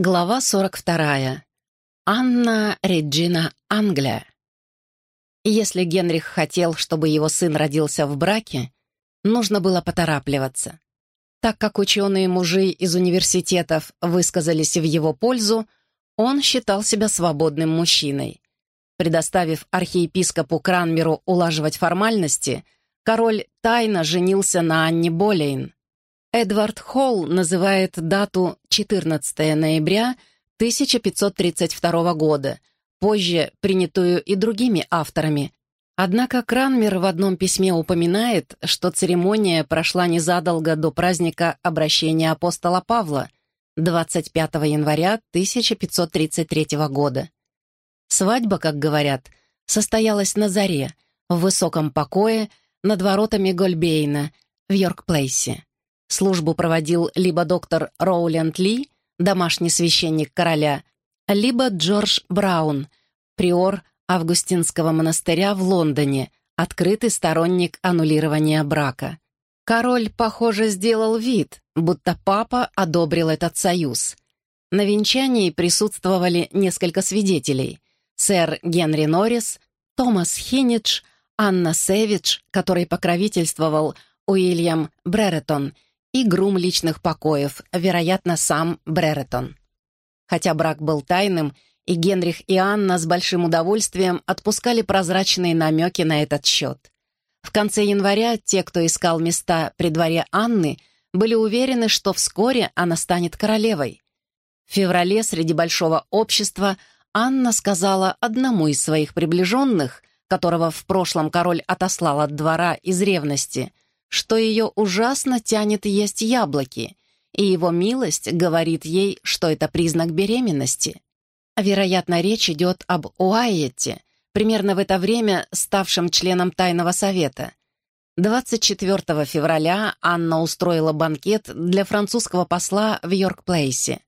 Глава 42. Анна Реджина Англия. Если Генрих хотел, чтобы его сын родился в браке, нужно было поторапливаться. Так как ученые-мужи из университетов высказались в его пользу, он считал себя свободным мужчиной. Предоставив архиепископу Кранмеру улаживать формальности, король тайно женился на Анне Болейн, Эдвард Холл называет дату 14 ноября 1532 года, позже принятую и другими авторами. Однако Кранмер в одном письме упоминает, что церемония прошла незадолго до праздника обращения апостола Павла, 25 января 1533 года. Свадьба, как говорят, состоялась на заре, в высоком покое над воротами Гольбейна в Йорк-Плейсе. Службу проводил либо доктор Роуленд Ли, домашний священник короля, либо Джордж Браун, приор Августинского монастыря в Лондоне, открытый сторонник аннулирования брака. Король, похоже, сделал вид, будто папа одобрил этот союз. На венчании присутствовали несколько свидетелей. Сэр Генри Норрис, Томас Хинидж, Анна Сэвидж, который покровительствовал Уильям Бреретон — и грум личных покоев, вероятно, сам Бреретон. Хотя брак был тайным, и Генрих и Анна с большим удовольствием отпускали прозрачные намеки на этот счет. В конце января те, кто искал места при дворе Анны, были уверены, что вскоре она станет королевой. В феврале среди большого общества Анна сказала одному из своих приближенных, которого в прошлом король отослал от двора из ревности — что ее ужасно тянет есть яблоки, и его милость говорит ей, что это признак беременности. Вероятно, речь идет об Уайете, примерно в это время ставшем членом Тайного Совета. 24 февраля Анна устроила банкет для французского посла в Йорк-Плейсе.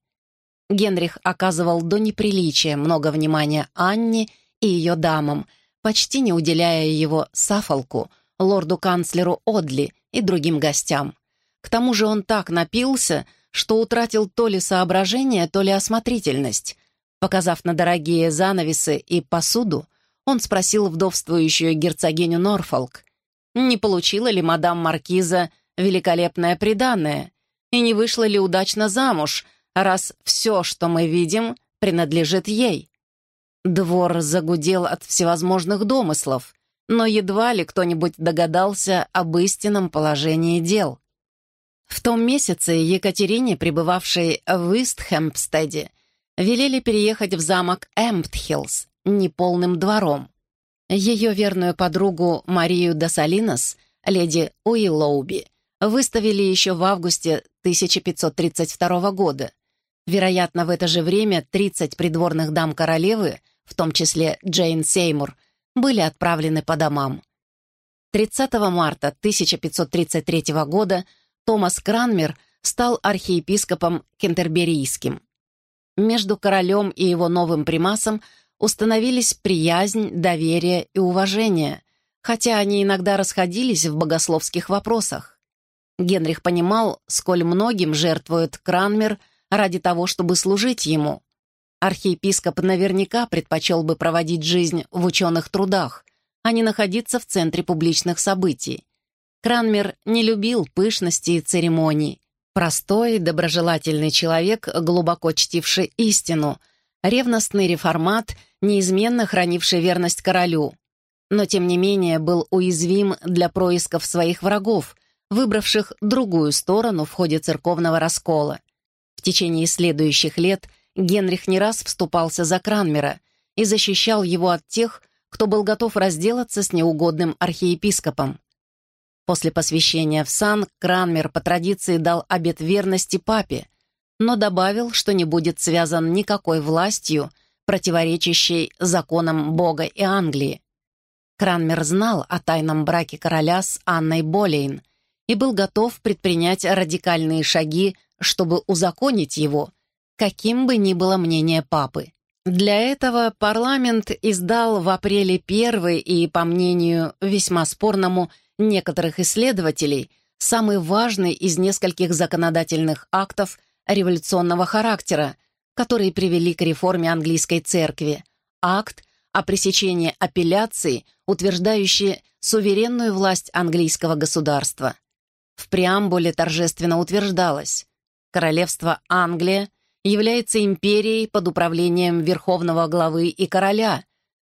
Генрих оказывал до неприличия много внимания Анне и ее дамам, почти не уделяя его Сафолку, лорду-канцлеру Одли и другим гостям. К тому же он так напился, что утратил то ли соображение, то ли осмотрительность. Показав на дорогие занавесы и посуду, он спросил вдовствующую герцогиню Норфолк, не получила ли мадам Маркиза великолепное приданное и не вышла ли удачно замуж, раз все, что мы видим, принадлежит ей. Двор загудел от всевозможных домыслов но едва ли кто-нибудь догадался об истинном положении дел. В том месяце Екатерине, пребывавшей в Истхэмпстеде, велели переехать в замок Эмптхиллс неполным двором. Ее верную подругу Марию Досалинос, леди Уиллоуби, выставили еще в августе 1532 года. Вероятно, в это же время 30 придворных дам королевы, в том числе Джейн Сеймур, были отправлены по домам. 30 марта 1533 года Томас Кранмер стал архиепископом Кентерберийским. Между королем и его новым примасом установились приязнь, доверие и уважение, хотя они иногда расходились в богословских вопросах. Генрих понимал, сколь многим жертвует Кранмер ради того, чтобы служить ему. Архиепископ наверняка предпочел бы проводить жизнь в ученых трудах, а не находиться в центре публичных событий. Кранмер не любил пышности и церемоний. Простой, доброжелательный человек, глубоко чтивший истину, ревностный реформат, неизменно хранивший верность королю. Но, тем не менее, был уязвим для происков своих врагов, выбравших другую сторону в ходе церковного раскола. В течение следующих лет – Генрих не раз вступался за Кранмера и защищал его от тех, кто был готов разделаться с неугодным архиепископом. После посвящения в сан Кранмер по традиции дал обет верности папе, но добавил, что не будет связан никакой властью, противоречащей законам Бога и Англии. Кранмер знал о тайном браке короля с Анной Болейн и был готов предпринять радикальные шаги, чтобы узаконить его – каким бы ни было мнение папы. Для этого парламент издал в апреле первый и, по мнению весьма спорному некоторых исследователей, самый важный из нескольких законодательных актов революционного характера, которые привели к реформе английской церкви, акт о пресечении апелляции, утверждающий суверенную власть английского государства. В преамбуле торжественно утверждалось «Королевство Англия является империей под управлением верховного главы и короля,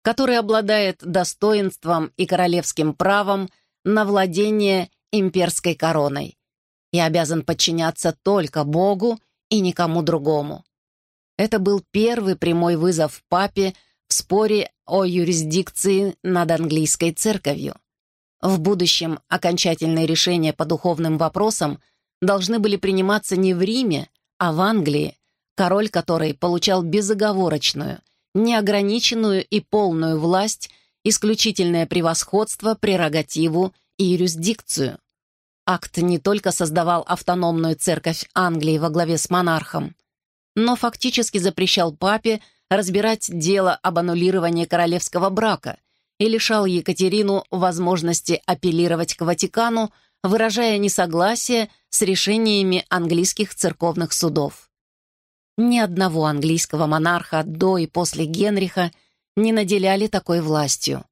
который обладает достоинством и королевским правом на владение имперской короной и обязан подчиняться только Богу и никому другому. Это был первый прямой вызов папе в споре о юрисдикции над английской церковью. В будущем окончательные решения по духовным вопросам должны были приниматься не в Риме, а в Англии, король которой получал безоговорочную, неограниченную и полную власть, исключительное превосходство, прерогативу и юрисдикцию. Акт не только создавал автономную церковь Англии во главе с монархом, но фактически запрещал папе разбирать дело об аннулировании королевского брака и лишал Екатерину возможности апеллировать к Ватикану, выражая несогласие с решениями английских церковных судов. Ни одного английского монарха до и после Генриха не наделяли такой властью.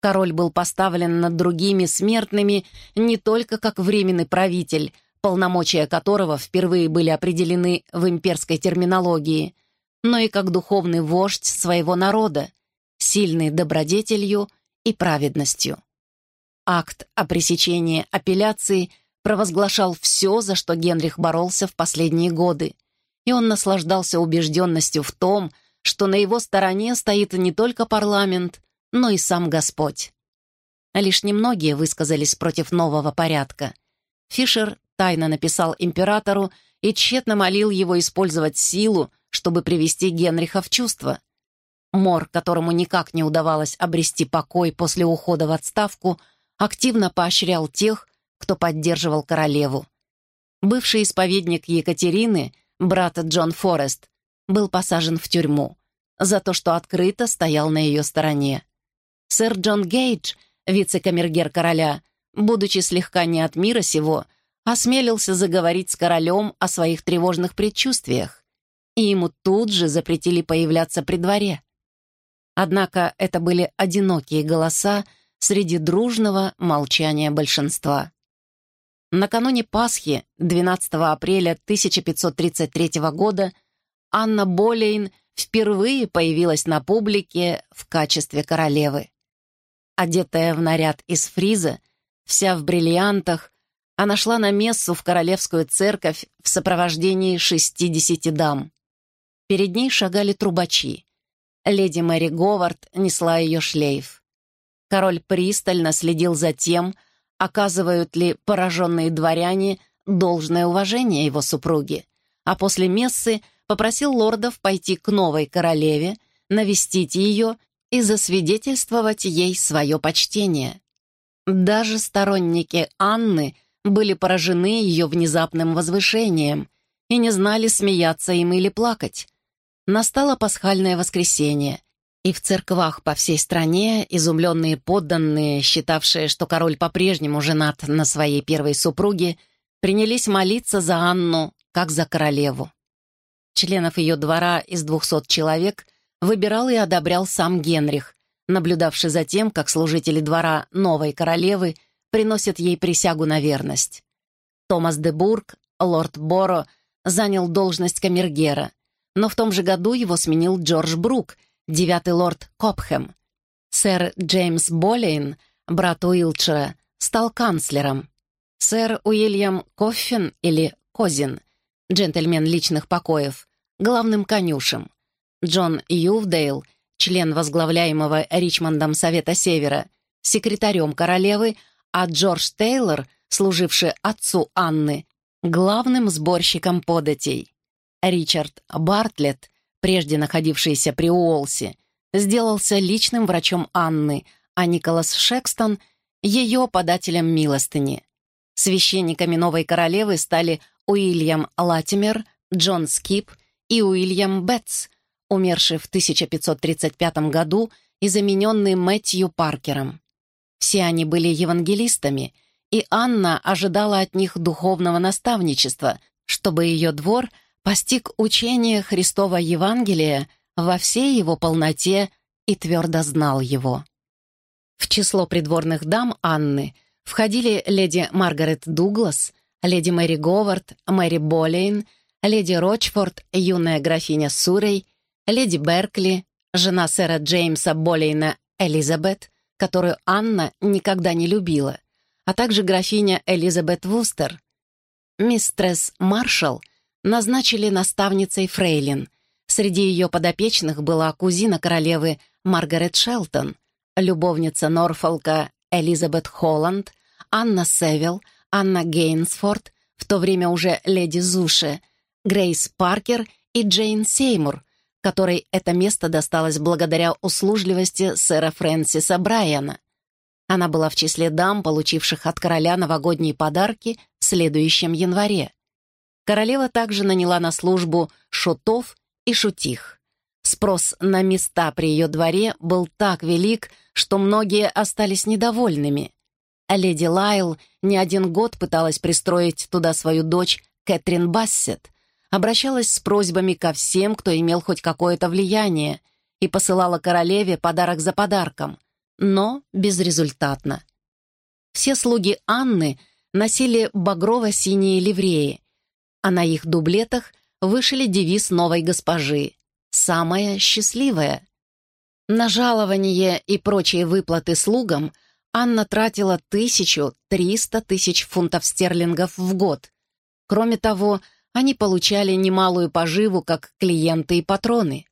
Король был поставлен над другими смертными не только как временный правитель, полномочия которого впервые были определены в имперской терминологии, но и как духовный вождь своего народа, сильный добродетелью и праведностью. Акт о пресечении апелляции провозглашал все, за что Генрих боролся в последние годы, и он наслаждался убежденностью в том, что на его стороне стоит не только парламент, но и сам Господь. Лишь немногие высказались против нового порядка. Фишер тайно написал императору и тщетно молил его использовать силу, чтобы привести Генриха в чувство. Мор, которому никак не удавалось обрести покой после ухода в отставку, активно поощрял тех, кто поддерживал королеву. Бывший исповедник Екатерины, брат Джон Форест, был посажен в тюрьму за то, что открыто стоял на ее стороне. Сэр Джон Гейдж, вице-камергер короля, будучи слегка не от мира сего, осмелился заговорить с королем о своих тревожных предчувствиях, и ему тут же запретили появляться при дворе. Однако это были одинокие голоса среди дружного молчания большинства. Накануне Пасхи, 12 апреля 1533 года, Анна Болейн впервые появилась на публике в качестве королевы. Одетая в наряд из фриза, вся в бриллиантах, она шла на мессу в королевскую церковь в сопровождении шестидесяти дам. Перед ней шагали трубачи. Леди Мэри Говард несла ее шлейф. Король пристально следил за тем, оказывают ли пораженные дворяне должное уважение его супруге, а после мессы попросил лордов пойти к новой королеве, навестить ее и засвидетельствовать ей свое почтение. Даже сторонники Анны были поражены ее внезапным возвышением и не знали, смеяться им или плакать. Настало пасхальное воскресенье, и в церквах по всей стране изумленные подданные, считавшие, что король по-прежнему женат на своей первой супруге, принялись молиться за Анну, как за королеву. Членов ее двора из двухсот человек выбирал и одобрял сам Генрих, наблюдавший за тем, как служители двора новой королевы приносят ей присягу на верность. Томас де Бург, лорд Боро, занял должность камергера, но в том же году его сменил Джордж Брук, девятый лорд Копхэм. Сэр Джеймс Болейн, брат Уилчера, стал канцлером. Сэр Уильям Коффин или Козин, джентльмен личных покоев, главным конюшем. Джон Ювдейл, член возглавляемого Ричмондом Совета Севера, секретарем королевы, а Джордж Тейлор, служивший отцу Анны, главным сборщиком податей. Ричард Бартлетт, прежде находившийся при Уолси, сделался личным врачом Анны, а Николас Шекстон — ее подателем милостыни. Священниками новой королевы стали Уильям Латимер, Джон Скип и Уильям Бетс, умерший в 1535 году и замененный Мэтью Паркером. Все они были евангелистами, и Анна ожидала от них духовного наставничества, чтобы ее двор постиг учение Христова Евангелия во всей его полноте и твердо знал его. В число придворных дам Анны входили леди Маргарет Дуглас, леди Мэри Говард, Мэри Болейн, леди Рочфорд, юная графиня Сурей, леди Беркли, жена сэра Джеймса Болейна Элизабет, которую Анна никогда не любила, а также графиня Элизабет Вустер. Мистресс Маршалл назначили наставницей Фрейлин. Среди ее подопечных была кузина королевы Маргарет Шелтон, любовница Норфолка Элизабет Холланд, Анна Севилл, Анна Гейнсфорд, в то время уже леди Зуши, Грейс Паркер и Джейн Сеймур, которой это место досталось благодаря услужливости сэра Фрэнсиса Брайана. Она была в числе дам, получивших от короля новогодние подарки в следующем январе. Королева также наняла на службу шутов и шутих. Спрос на места при ее дворе был так велик, что многие остались недовольными. А леди Лайл не один год пыталась пристроить туда свою дочь Кэтрин Бассет, обращалась с просьбами ко всем, кто имел хоть какое-то влияние, и посылала королеве подарок за подарком, но безрезультатно. Все слуги Анны носили багрово-синие ливреи, а на их дублетах вышили девиз новой госпожи самая счастливая. На жалование и прочие выплаты слугам Анна тратила тысячу триста тысяч фунтов стерлингов в год. Кроме того, они получали немалую поживу как клиенты и патроны.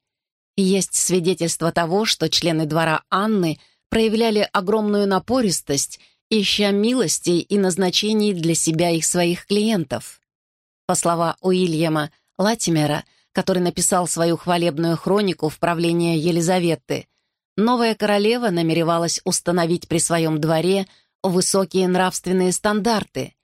есть свидетельство того, что члены двора Анны проявляли огромную напористость, ища милостей и назначений для себя и своих клиентов. По словам Уильяма Латимера, который написал свою хвалебную хронику в правлении Елизаветы, новая королева намеревалась установить при своем дворе высокие нравственные стандарты,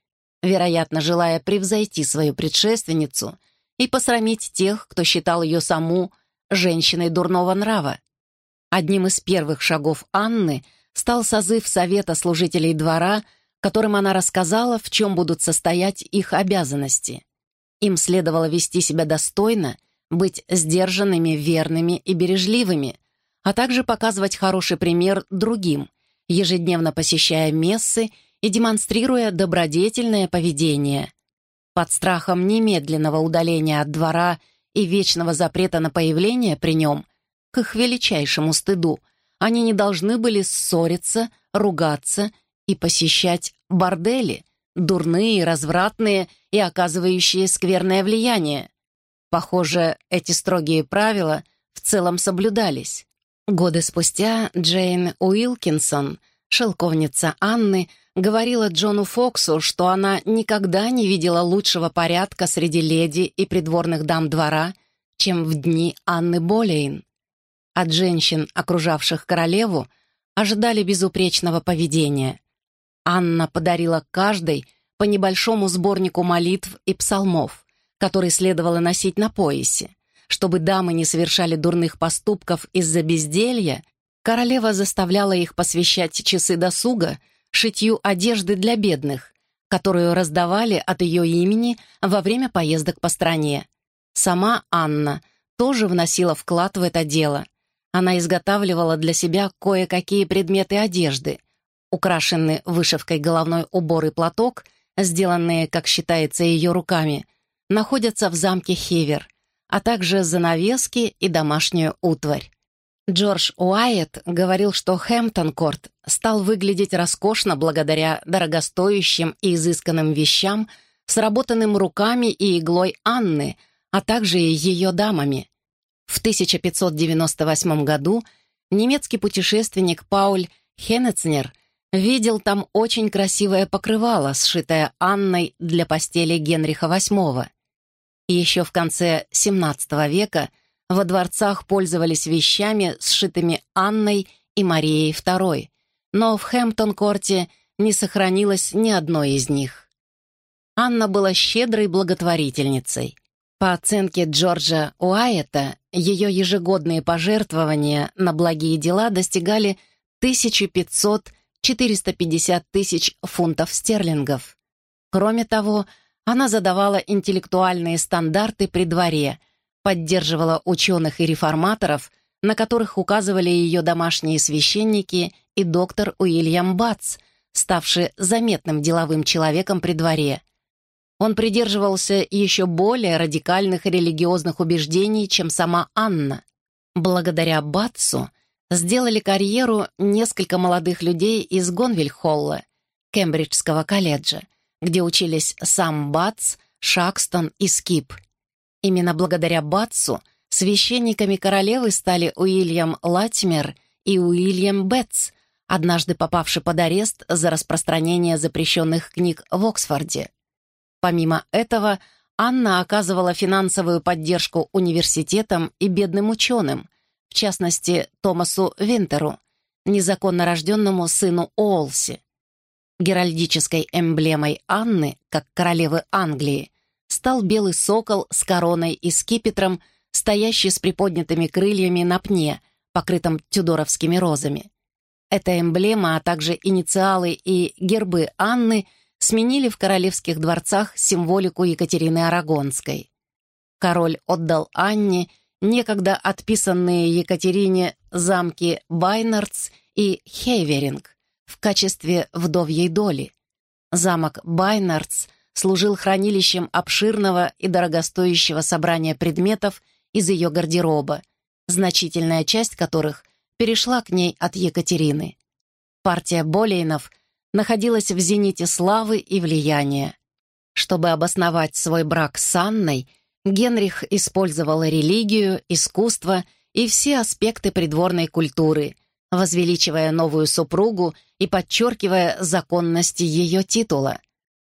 вероятно, желая превзойти свою предшественницу и посрамить тех, кто считал ее саму женщиной дурного нрава. Одним из первых шагов Анны стал созыв Совета служителей двора, которым она рассказала, в чем будут состоять их обязанности. Им следовало вести себя достойно, быть сдержанными, верными и бережливыми, а также показывать хороший пример другим, ежедневно посещая мессы и демонстрируя добродетельное поведение. Под страхом немедленного удаления от двора и вечного запрета на появление при нем, к их величайшему стыду, они не должны были ссориться, ругаться и посещать бордели, дурные, развратные и оказывающие скверное влияние. Похоже, эти строгие правила в целом соблюдались. Годы спустя Джейн Уилкинсон, шелковница Анны, говорила Джону Фоксу, что она никогда не видела лучшего порядка среди леди и придворных дам двора, чем в дни Анны Болейн. От женщин, окружавших королеву, ожидали безупречного поведения. Анна подарила каждой по небольшому сборнику молитв и псалмов, который следовало носить на поясе. Чтобы дамы не совершали дурных поступков из-за безделья, королева заставляла их посвящать часы досуга шитью одежды для бедных, которую раздавали от ее имени во время поездок по стране. Сама Анна тоже вносила вклад в это дело. Она изготавливала для себя кое-какие предметы одежды, украшенный вышивкой головной убор и платок — сделанные, как считается, ее руками, находятся в замке Хевер, а также занавески и домашнюю утварь. Джордж Уайетт говорил, что Хэмптон-Корт стал выглядеть роскошно благодаря дорогостоящим и изысканным вещам, сработанным руками и иглой Анны, а также и ее дамами. В 1598 году немецкий путешественник Пауль Хенецнер видел там очень красивое покрывало, сшитое Анной для постели Генриха VIII. еще в конце XVII века во дворцах пользовались вещами, сшитыми Анной и Марией II, но в Хэмптон-корте не сохранилось ни одной из них. Анна была щедрой благотворительницей. По оценке Джорджа Уайета, ее ежегодные пожертвования на благие дела достигали 1500 450 тысяч фунтов стерлингов. Кроме того, Она задавала интеллектуальные стандарты при дворе, поддерживала ученых и реформаторов, на которых указывали ее домашние священники и доктор Уильям Батс, ставший заметным деловым человеком при дворе. Он придерживался еще более радикальных религиозных убеждений, чем сама Анна. Благодаря Батсу сделали карьеру несколько молодых людей из Гонвильхолла, Кембриджского колледжа, где учились сам Батс, Шакстон и Скип. Именно благодаря Батсу священниками королевы стали Уильям Латимер и Уильям Бетс, однажды попавший под арест за распространение запрещенных книг в Оксфорде. Помимо этого, Анна оказывала финансовую поддержку университетам и бедным ученым, в частности, Томасу Винтеру, незаконно рожденному сыну Олси. Геральдической эмблемой Анны, как королевы Англии, стал белый сокол с короной и скипетром, стоящий с приподнятыми крыльями на пне, покрытом тюдоровскими розами. Эта эмблема, а также инициалы и гербы Анны сменили в королевских дворцах символику Екатерины Арагонской. Король отдал Анне некогда отписанные Екатерине замки Байнардс и Хейверинг в качестве вдовьей доли. Замок Байнардс служил хранилищем обширного и дорогостоящего собрания предметов из ее гардероба, значительная часть которых перешла к ней от Екатерины. Партия Болейнов находилась в зените славы и влияния. Чтобы обосновать свой брак с Анной, Генрих использовал религию, искусство и все аспекты придворной культуры, возвеличивая новую супругу и подчеркивая законность ее титула.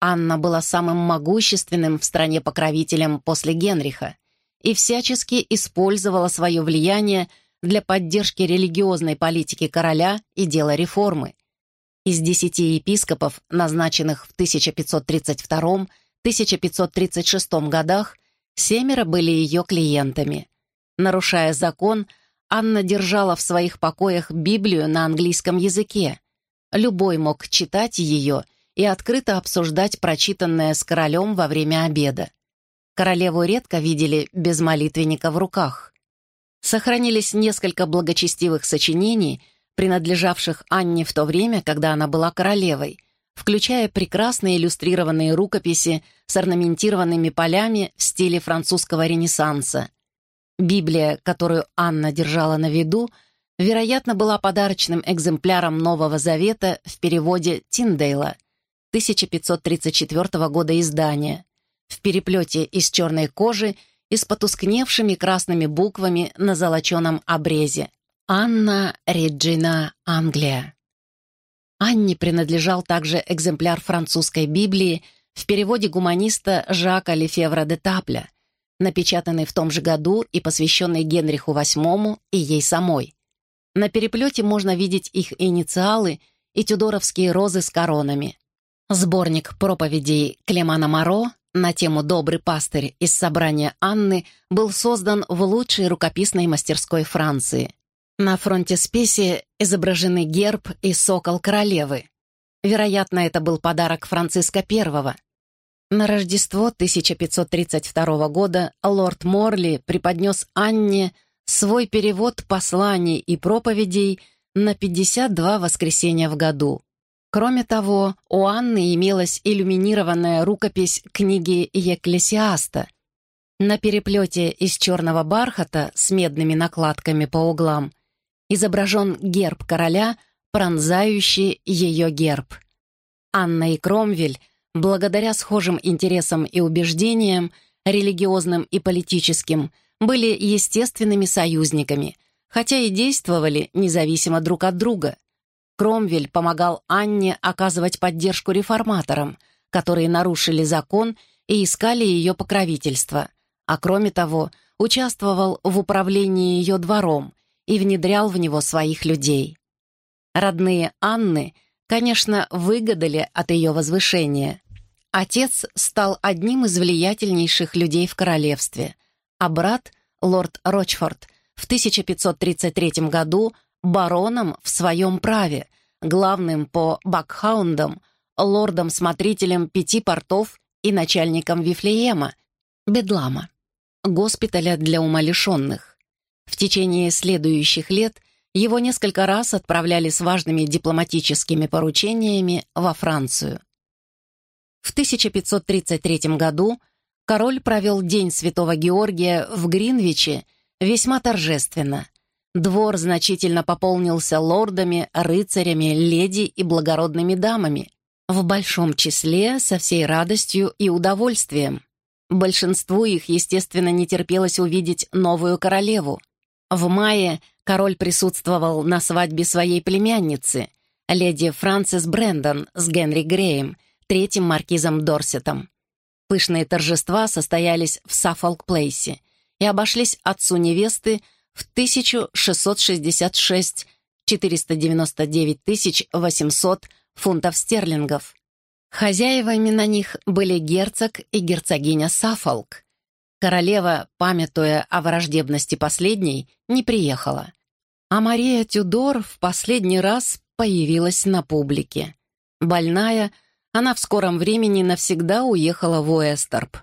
Анна была самым могущественным в стране покровителем после Генриха и всячески использовала свое влияние для поддержки религиозной политики короля и дела реформы. Из десяти епископов, назначенных в 1532-1536 годах, семеро были ее клиентами. Нарушая закон, Анна держала в своих покоях Библию на английском языке. Любой мог читать ее и открыто обсуждать прочитанное с королем во время обеда. Королеву редко видели без молитвенника в руках. Сохранились несколько благочестивых сочинений, принадлежавших Анне в то время, когда она была королевой, включая прекрасные иллюстрированные рукописи с орнаментированными полями в стиле французского ренессанса. Библия, которую Анна держала на виду, вероятно, была подарочным экземпляром Нового Завета в переводе Тиндейла 1534 года издания, в переплете из черной кожи и с потускневшими красными буквами на золоченом обрезе. Анна Реджина Англия. Анне принадлежал также экземпляр французской Библии в переводе гуманиста Жака Лефевра де Тапля, напечатанный в том же году и посвященный Генриху VIII и ей самой. На переплете можно видеть их инициалы и тюдоровские розы с коронами. Сборник проповедей Клемана Моро на тему «Добрый пастырь» из собрания Анны был создан в лучшей рукописной мастерской Франции. На фронтисписе изображены герб и сокол королевы. Вероятно, это был подарок Франциска I. На Рождество 1532 года лорд Морли преподнес Анне свой перевод посланий и проповедей на 52 воскресенья в году. Кроме того, у Анны имелась иллюминированная рукопись книги Екклесиаста. На переплете из черного бархата с медными накладками по углам изображен герб короля, пронзающий ее герб. Анна и Кромвель, благодаря схожим интересам и убеждениям, религиозным и политическим, были естественными союзниками, хотя и действовали независимо друг от друга — Кромвель помогал Анне оказывать поддержку реформаторам, которые нарушили закон и искали ее покровительство, а кроме того, участвовал в управлении ее двором и внедрял в него своих людей. Родные Анны, конечно, выгадали от ее возвышения. Отец стал одним из влиятельнейших людей в королевстве, а брат, лорд Рочфорд, в 1533 году бароном в своем праве, главным по бакхаундам, лордом-смотрителем пяти портов и начальником Вифлеема, Бедлама, госпиталя для умалишенных. В течение следующих лет его несколько раз отправляли с важными дипломатическими поручениями во Францию. В 1533 году король провел День Святого Георгия в Гринвиче весьма торжественно. Двор значительно пополнился лордами, рыцарями, леди и благородными дамами, в большом числе со всей радостью и удовольствием. Большинству их, естественно, не терпелось увидеть новую королеву. В мае король присутствовал на свадьбе своей племянницы, леди Фрэнсис Брэндон с Генри Греем, третьим маркизом Дорсетом. Пышные торжества состоялись в Саффолк-Плейсе и обошлись отцу невесты в 1666 499 800 фунтов стерлингов. Хозяевами на них были герцог и герцогиня Саффолк. Королева, памятуя о враждебности последней, не приехала. А Мария Тюдор в последний раз появилась на публике. Больная, она в скором времени навсегда уехала в Уэстерп.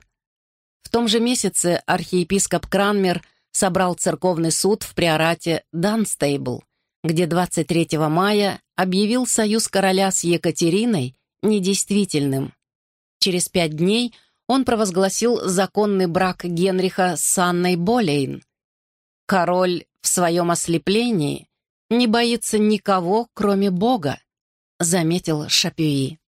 В том же месяце архиепископ Кранмер собрал церковный суд в приорате Данстейбл, где 23 мая объявил союз короля с Екатериной недействительным. Через пять дней он провозгласил законный брак Генриха с Анной Болейн. Король в своем ослеплении не боится никого, кроме Бога, заметил Шапюи.